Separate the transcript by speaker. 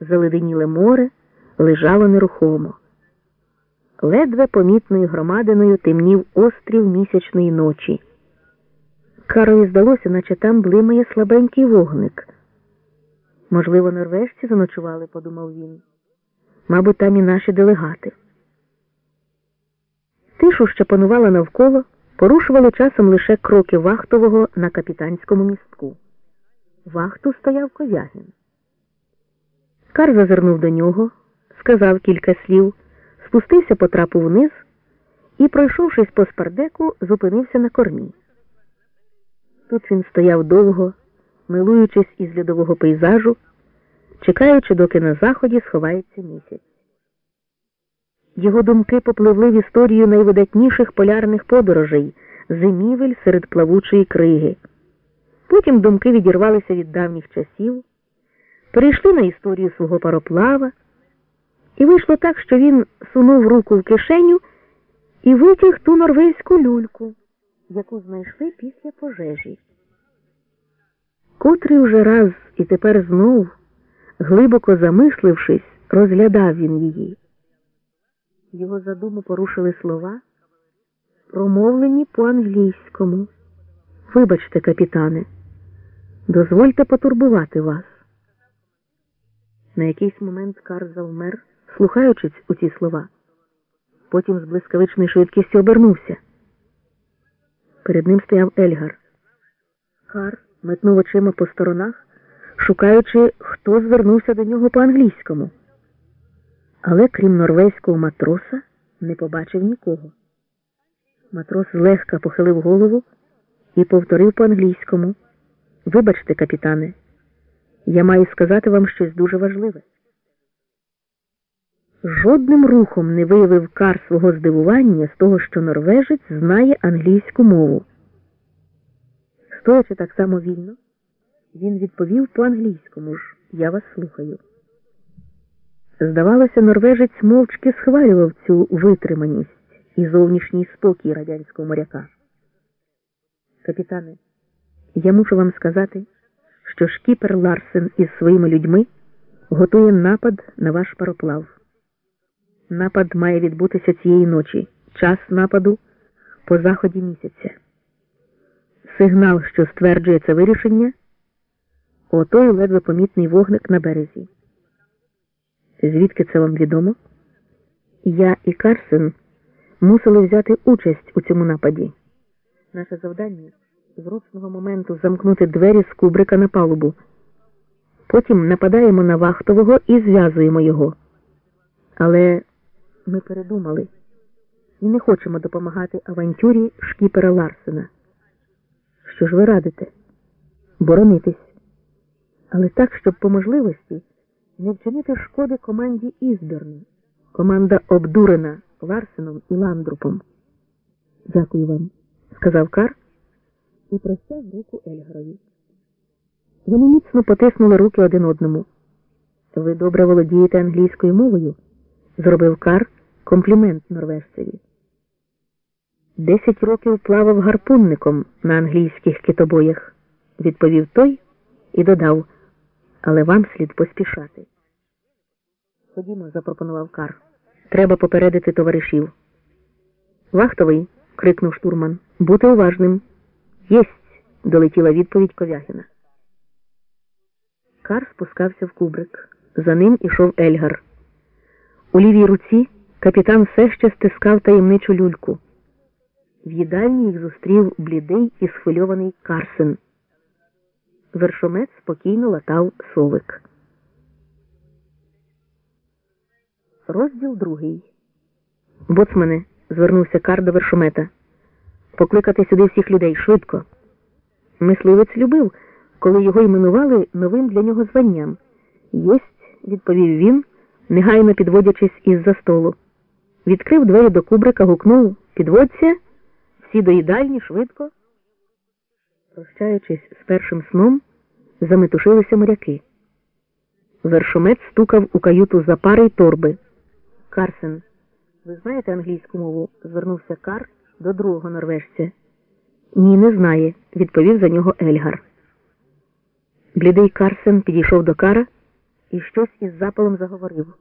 Speaker 1: заледеніле море лежало нерухомо. Ледве помітною громадиною темнів острів місячної ночі. Карові здалося, наче там блимає слабенький вогник. Можливо, норвежці заночували, подумав він. Мабуть, там і наші делегати. Тишу, що панувала навколо, порушували часом лише кроки вахтового на капітанському містку. Вахту стояв Ковягін. Кар зазирнув до нього, сказав кілька слів, спустився по трапу вниз і, пройшовшись по спардеку, зупинився на кормі. Тут він стояв довго, милуючись із льодового пейзажу, чекаючи, доки на заході сховається місяць. Його думки попливли в історію найвидатніших полярних подорожей зимівель серед плавучої криги. Потім думки відірвалися від давніх часів, перейшли на історію свого пароплава, і вийшло так, що він сунув руку в кишеню і витяг ту норвезьку люльку, яку знайшли після пожежі. Котрий уже раз і тепер знов, глибоко замислившись, розглядав він її. Його задуму порушили слова, промовлені по-англійському. Вибачте, капітане, дозвольте потурбувати вас. На якийсь момент Кар завмер, слухаючись у ці слова. Потім з блискавичною швидкістю обернувся. Перед ним стояв Ельгар. Кар метнув очима по сторонах, шукаючи, хто звернувся до нього по-англійському. Але крім норвезького матроса, не побачив нікого. Матрос злегка похилив голову і повторив по-англійському Вибачте, капітане, я маю сказати вам щось дуже важливе. Жодним рухом не виявив кар свого здивування з того, що норвежець знає англійську мову. Стоячи так само вільно, він відповів по-англійському ж Я вас слухаю. Здавалося, норвежець мовчки схвалював цю витриманість і зовнішній спокій радянського моряка. Капітане, я мушу вам сказати, що шкіпер Ларсен із своїми людьми готує напад на ваш пароплав. Напад має відбутися цієї ночі. Час нападу по заході місяця. Сигнал, що стверджує це вирішення, отой ледве помітний вогник на березі. Звідки це вам відомо? Я і Карсен мусили взяти участь у цьому нападі. Наше завдання з ручного моменту замкнути двері з кубрика на палубу. Потім нападаємо на вахтового і зв'язуємо його. Але ми передумали і не хочемо допомагати авантюрі шкіпера Ларсена. Що ж ви радите? Боронитись. Але так, щоб по можливості не вчинити шкоди команді Ізберна. Команда обдурена Ларсеном і Ландрупом. Дякую вам, сказав Кар і простяг руку Ельгарові. Вони міцно потиснули руки один одному. Ви добре володієте англійською мовою? зробив Кар комплімент норвежцеві. Десять років плавав гарпунником на англійських китобоях, відповів той і додав, але вам слід поспішати. Ходімо, запропонував Кар. Треба попередити товаришів. Вахтовий, крикнув штурман, бути уважним. Єсть, долетіла відповідь Ковяхіна. Кар спускався в кубрик. За ним ішов Ельгар. У лівій руці капітан все ще стискав таємничу люльку. В їдальні їх зустрів блідий і схвильований Карсен. Вершомець спокійно латав совик. Розділ другий. Боцмане, звернувся Кар до вершомета. Покликати сюди всіх людей швидко. Мисливець любив, коли його іменували новим для нього званням. Єсть, відповів він, негайно підводячись із за столу. Відкрив двері до кубрика, гукнув Підводься, всі до їдальні швидко. Прощаючись з першим сном, заметушилися моряки. Вершомець стукав у каюту за пари й торби. Карсен, ви знаєте англійську мову? звернувся Кар до другого норвежця. Ні, не знає, відповів за нього Ельгар. Блідий Карсен підійшов до Кара і щось із запалом заговорив.